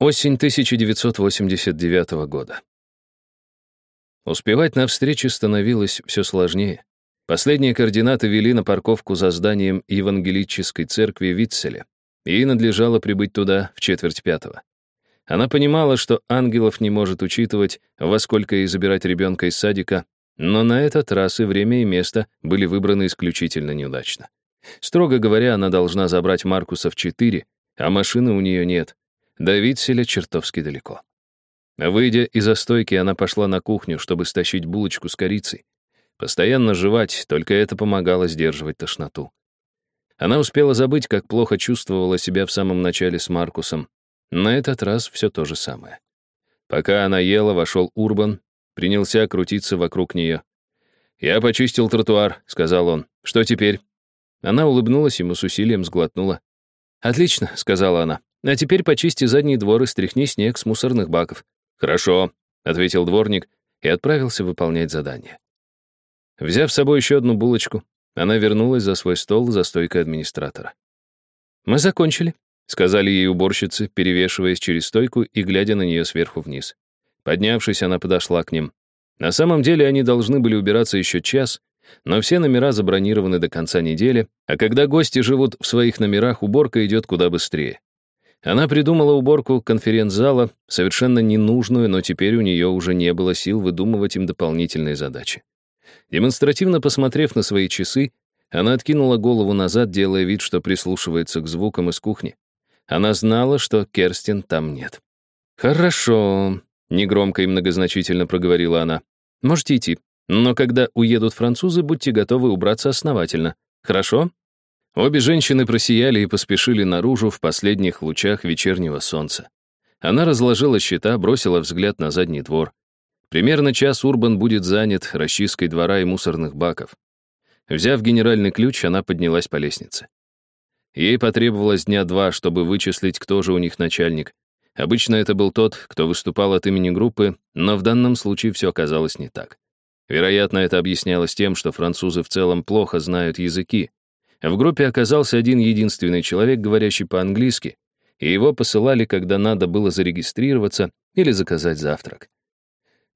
Осень 1989 года. Успевать на встречи становилось все сложнее. Последние координаты вели на парковку за зданием Евангелической церкви Витцеля. Ей надлежало прибыть туда в четверть пятого. Она понимала, что ангелов не может учитывать, во сколько ей забирать ребенка из садика, но на этот раз и время, и место были выбраны исключительно неудачно. Строго говоря, она должна забрать Маркуса в четыре, а машины у нее нет — до Витселя чертовски далеко. Выйдя из-за стойки, она пошла на кухню, чтобы стащить булочку с корицей. Постоянно жевать, только это помогало сдерживать тошноту. Она успела забыть, как плохо чувствовала себя в самом начале с Маркусом. На этот раз все то же самое. Пока она ела, вошел Урбан, принялся крутиться вокруг нее. «Я почистил тротуар», — сказал он. «Что теперь?» Она улыбнулась ему с усилием, сглотнула. «Отлично», — сказала она. А теперь почисти задний двор и стряхни снег с мусорных баков. Хорошо, ответил дворник и отправился выполнять задание. Взяв с собой еще одну булочку, она вернулась за свой стол за стойкой администратора. «Мы закончили», — сказали ей уборщицы, перевешиваясь через стойку и глядя на нее сверху вниз. Поднявшись, она подошла к ним. На самом деле они должны были убираться еще час, но все номера забронированы до конца недели, а когда гости живут в своих номерах, уборка идет куда быстрее. Она придумала уборку конференц-зала, совершенно ненужную, но теперь у нее уже не было сил выдумывать им дополнительные задачи. Демонстративно посмотрев на свои часы, она откинула голову назад, делая вид, что прислушивается к звукам из кухни. Она знала, что Керстин там нет. «Хорошо», — негромко и многозначительно проговорила она. «Можете идти. Но когда уедут французы, будьте готовы убраться основательно. Хорошо?» Обе женщины просияли и поспешили наружу в последних лучах вечернего солнца. Она разложила счета, бросила взгляд на задний двор. Примерно час Урбан будет занят расчисткой двора и мусорных баков. Взяв генеральный ключ, она поднялась по лестнице. Ей потребовалось дня два, чтобы вычислить, кто же у них начальник. Обычно это был тот, кто выступал от имени группы, но в данном случае все оказалось не так. Вероятно, это объяснялось тем, что французы в целом плохо знают языки, в группе оказался один единственный человек, говорящий по-английски, и его посылали, когда надо было зарегистрироваться или заказать завтрак.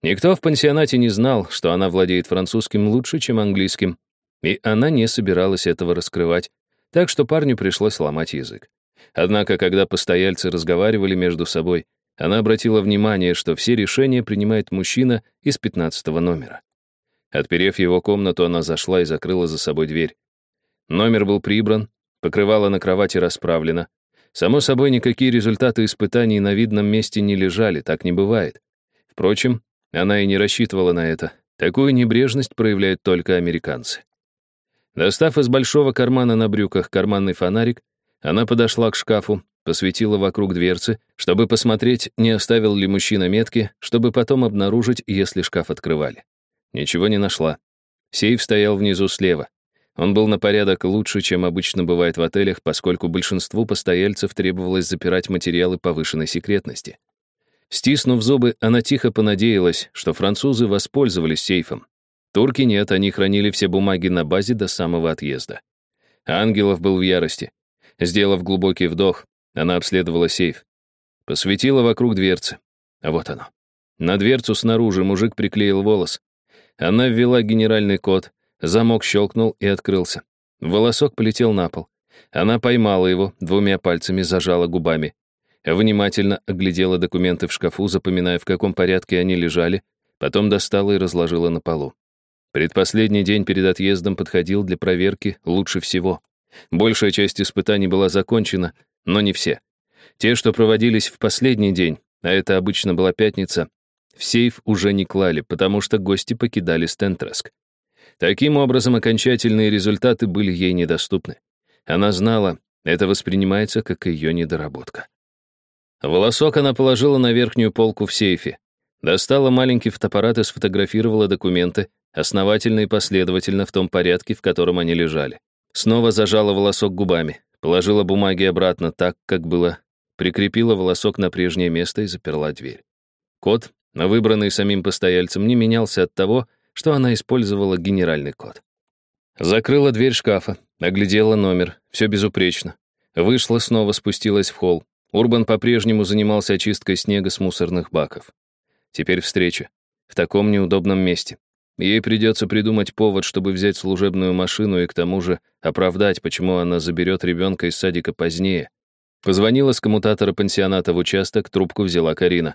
Никто в пансионате не знал, что она владеет французским лучше, чем английским, и она не собиралась этого раскрывать, так что парню пришлось ломать язык. Однако, когда постояльцы разговаривали между собой, она обратила внимание, что все решения принимает мужчина из 15 номера. Отперев его комнату, она зашла и закрыла за собой дверь. Номер был прибран, покрывало на кровати расправлено. Само собой, никакие результаты испытаний на видном месте не лежали, так не бывает. Впрочем, она и не рассчитывала на это. Такую небрежность проявляют только американцы. Достав из большого кармана на брюках карманный фонарик, она подошла к шкафу, посветила вокруг дверцы, чтобы посмотреть, не оставил ли мужчина метки, чтобы потом обнаружить, если шкаф открывали. Ничего не нашла. Сейф стоял внизу слева. Он был на порядок лучше, чем обычно бывает в отелях, поскольку большинству постояльцев требовалось запирать материалы повышенной секретности. Стиснув зубы, она тихо понадеялась, что французы воспользовались сейфом. Турки нет, они хранили все бумаги на базе до самого отъезда. Ангелов был в ярости. Сделав глубокий вдох, она обследовала сейф. Посветила вокруг дверцы. А вот оно. На дверцу снаружи мужик приклеил волос. Она ввела генеральный код, Замок щелкнул и открылся. Волосок полетел на пол. Она поймала его, двумя пальцами зажала губами. Внимательно оглядела документы в шкафу, запоминая, в каком порядке они лежали, потом достала и разложила на полу. Предпоследний день перед отъездом подходил для проверки лучше всего. Большая часть испытаний была закончена, но не все. Те, что проводились в последний день, а это обычно была пятница, в сейф уже не клали, потому что гости покидали Стентреск. Таким образом, окончательные результаты были ей недоступны. Она знала, это воспринимается как ее недоработка. Волосок она положила на верхнюю полку в сейфе. Достала маленький фотоаппарат и сфотографировала документы, основательно и последовательно в том порядке, в котором они лежали. Снова зажала волосок губами, положила бумаги обратно так, как было, прикрепила волосок на прежнее место и заперла дверь. Код, выбранный самим постояльцем, не менялся от того, что она использовала генеральный код. Закрыла дверь шкафа, оглядела номер, все безупречно. Вышла, снова спустилась в холл. Урбан по-прежнему занимался очисткой снега с мусорных баков. Теперь встреча. В таком неудобном месте. Ей придется придумать повод, чтобы взять служебную машину и к тому же оправдать, почему она заберет ребенка из садика позднее. Позвонила с коммутатора пансионата в участок, трубку взяла Карина.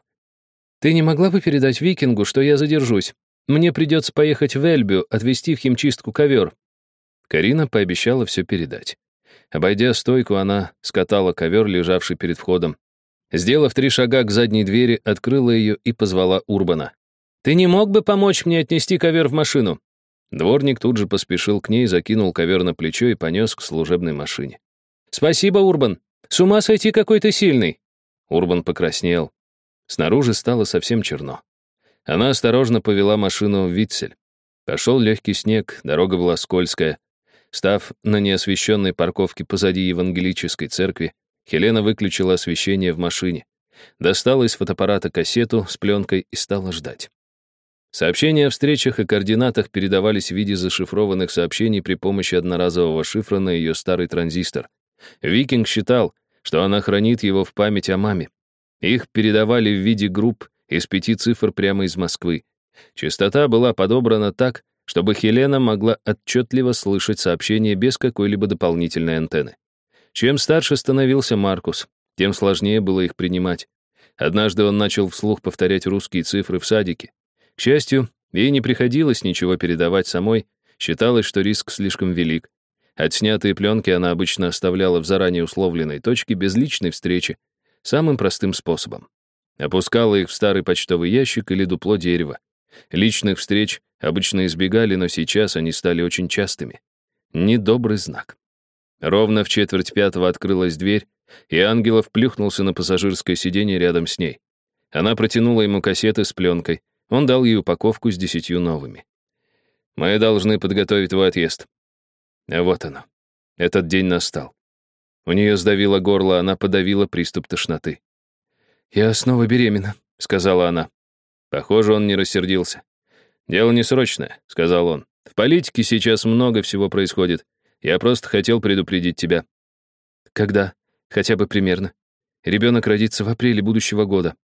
«Ты не могла бы передать Викингу, что я задержусь? Мне придется поехать в Эльбю, отвезти в химчистку ковер». Карина пообещала все передать. Обойдя стойку, она скатала ковер, лежавший перед входом. Сделав три шага к задней двери, открыла ее и позвала Урбана. «Ты не мог бы помочь мне отнести ковер в машину?» Дворник тут же поспешил к ней, закинул ковер на плечо и понес к служебной машине. «Спасибо, Урбан. С ума сойти какой то сильный!» Урбан покраснел. Снаружи стало совсем черно. Она осторожно повела машину в Витцель. Пошел легкий снег, дорога была скользкая. Став на неосвещенной парковке позади евангелической церкви, Хелена выключила освещение в машине, достала из фотоаппарата кассету с пленкой и стала ждать. Сообщения о встречах и координатах передавались в виде зашифрованных сообщений при помощи одноразового шифра на ее старый транзистор. Викинг считал, что она хранит его в память о маме. Их передавали в виде групп из пяти цифр прямо из Москвы. Частота была подобрана так, чтобы Хелена могла отчетливо слышать сообщения без какой-либо дополнительной антенны. Чем старше становился Маркус, тем сложнее было их принимать. Однажды он начал вслух повторять русские цифры в садике. К счастью, ей не приходилось ничего передавать самой, считалось, что риск слишком велик. Отснятые пленки она обычно оставляла в заранее условленной точке без личной встречи, самым простым способом. Опускала их в старый почтовый ящик или дупло дерева. Личных встреч обычно избегали, но сейчас они стали очень частыми. Недобрый знак. Ровно в четверть пятого открылась дверь, и Ангелов плюхнулся на пассажирское сиденье рядом с ней. Она протянула ему кассеты с пленкой. Он дал ей упаковку с десятью новыми. «Мы должны подготовить твой отъезд». А вот оно. Этот день настал. У нее сдавило горло, она подавила приступ тошноты. «Я снова беременна», — сказала она. Похоже, он не рассердился. «Дело не срочное», — сказал он. «В политике сейчас много всего происходит. Я просто хотел предупредить тебя». «Когда? Хотя бы примерно. Ребенок родится в апреле будущего года».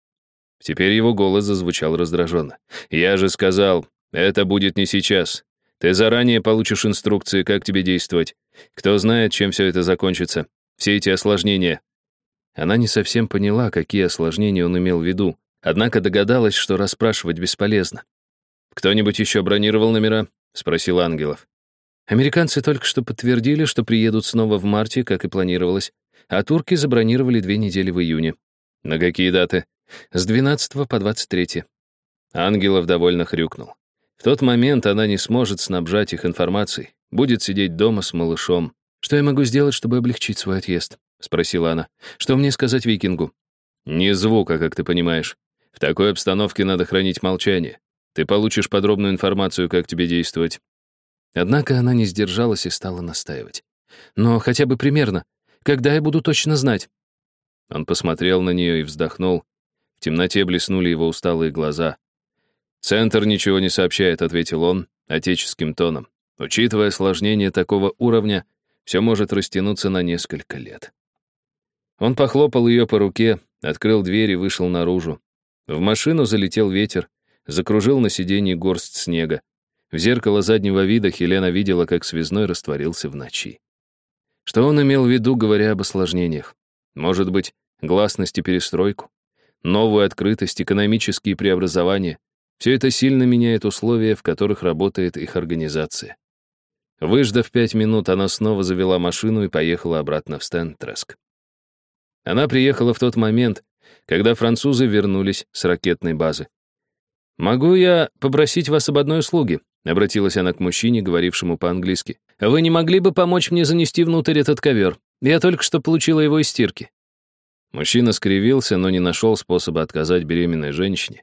Теперь его голос зазвучал раздраженно. «Я же сказал, это будет не сейчас. Ты заранее получишь инструкции, как тебе действовать. Кто знает, чем все это закончится. Все эти осложнения». Она не совсем поняла, какие осложнения он имел в виду, Однако догадалась, что расспрашивать бесполезно. «Кто-нибудь еще бронировал номера?» — спросил Ангелов. Американцы только что подтвердили, что приедут снова в марте, как и планировалось, а турки забронировали две недели в июне. На какие даты? С 12 по 23. Ангелов довольно хрюкнул. В тот момент она не сможет снабжать их информацией, будет сидеть дома с малышом. «Что я могу сделать, чтобы облегчить свой отъезд?» — спросила она. «Что мне сказать викингу?» «Ни звука, как ты понимаешь. В такой обстановке надо хранить молчание. Ты получишь подробную информацию, как тебе действовать». Однако она не сдержалась и стала настаивать. «Но хотя бы примерно. Когда я буду точно знать?» Он посмотрел на нее и вздохнул. В темноте блеснули его усталые глаза. «Центр ничего не сообщает», — ответил он отеческим тоном. «Учитывая осложнение такого уровня, все может растянуться на несколько лет». Он похлопал ее по руке, открыл дверь и вышел наружу. В машину залетел ветер, закружил на сиденье горсть снега. В зеркало заднего вида Хелена видела, как связной растворился в ночи. Что он имел в виду, говоря об осложнениях? Может быть, гласность и перестройку? Новую открытость, экономические преобразования? Все это сильно меняет условия, в которых работает их организация. Выждав пять минут, она снова завела машину и поехала обратно в Стентреск. Она приехала в тот момент, когда французы вернулись с ракетной базы. «Могу я попросить вас об одной услуге?» — обратилась она к мужчине, говорившему по-английски. «Вы не могли бы помочь мне занести внутрь этот ковер? Я только что получила его из стирки». Мужчина скривился, но не нашел способа отказать беременной женщине.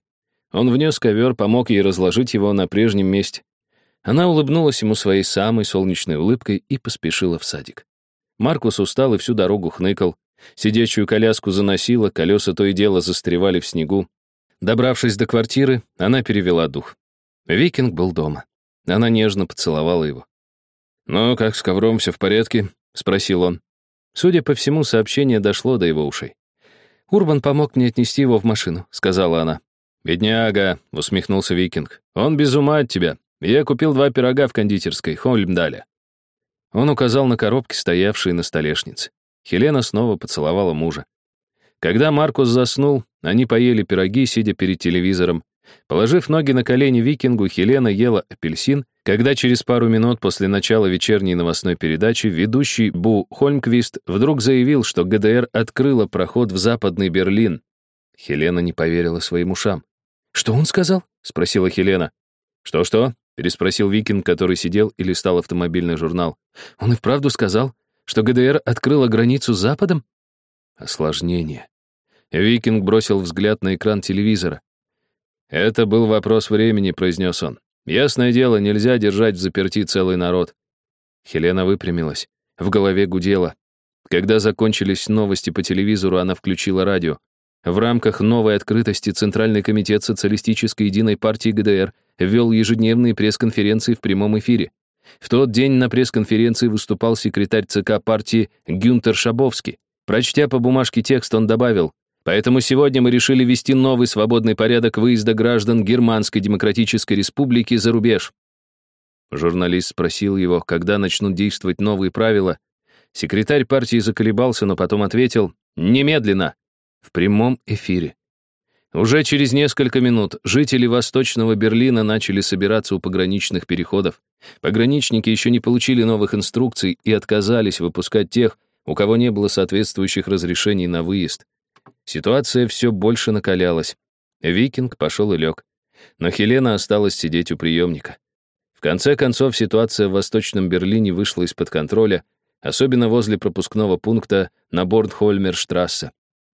Он внес ковер, помог ей разложить его на прежнем месте. Она улыбнулась ему своей самой солнечной улыбкой и поспешила в садик. Маркус устал и всю дорогу хныкал. Сидячую коляску заносило, колеса то и дело застревали в снегу. Добравшись до квартиры, она перевела дух. Викинг был дома. Она нежно поцеловала его. «Ну, как с ковром, все в порядке?» — спросил он. Судя по всему, сообщение дошло до его ушей. «Урбан помог мне отнести его в машину», — сказала она. «Бедняга», — усмехнулся Викинг. «Он без ума от тебя. Я купил два пирога в кондитерской, Хольмдале». Он указал на коробки, стоявшие на столешнице. Хелена снова поцеловала мужа. Когда Маркус заснул, они поели пироги, сидя перед телевизором. Положив ноги на колени викингу, Хелена ела апельсин, когда через пару минут после начала вечерней новостной передачи ведущий Бу Хольмквист вдруг заявил, что ГДР открыла проход в Западный Берлин. Хелена не поверила своим ушам. «Что он сказал?» — спросила Хелена. «Что-что?» — переспросил Викинг, который сидел и листал автомобильный журнал. «Он и вправду сказал, что ГДР открыла границу с Западом?» Осложнение. Викинг бросил взгляд на экран телевизора. «Это был вопрос времени», — произнес он. «Ясное дело, нельзя держать в заперти целый народ». Хелена выпрямилась. В голове гудело. Когда закончились новости по телевизору, она включила радио. В рамках новой открытости Центральный комитет Социалистической единой партии ГДР вел ежедневные пресс-конференции в прямом эфире. В тот день на пресс-конференции выступал секретарь ЦК партии Гюнтер Шабовский. Прочтя по бумажке текст, он добавил, Поэтому сегодня мы решили ввести новый свободный порядок выезда граждан Германской Демократической Республики за рубеж. Журналист спросил его, когда начнут действовать новые правила. Секретарь партии заколебался, но потом ответил «Немедленно!» в прямом эфире. Уже через несколько минут жители Восточного Берлина начали собираться у пограничных переходов. Пограничники еще не получили новых инструкций и отказались выпускать тех, у кого не было соответствующих разрешений на выезд. Ситуация все больше накалялась. Викинг пошел и лег. Но Хелена осталась сидеть у приемника. В конце концов, ситуация в Восточном Берлине вышла из-под контроля, особенно возле пропускного пункта на Борнхольмерштрассе.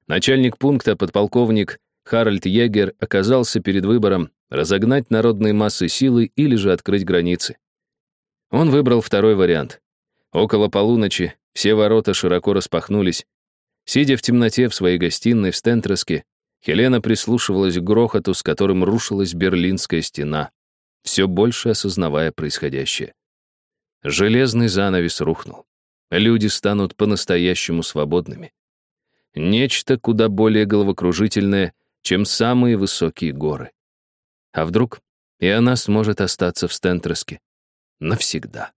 Начальник пункта, подполковник Харальд Егер, оказался перед выбором разогнать народные массы силой или же открыть границы. Он выбрал второй вариант. Около полуночи все ворота широко распахнулись, Сидя в темноте в своей гостиной в Стентреске, Хелена прислушивалась к грохоту, с которым рушилась Берлинская стена, все больше осознавая происходящее. Железный занавес рухнул. Люди станут по-настоящему свободными. Нечто куда более головокружительное, чем самые высокие горы. А вдруг и она сможет остаться в Стентреске навсегда.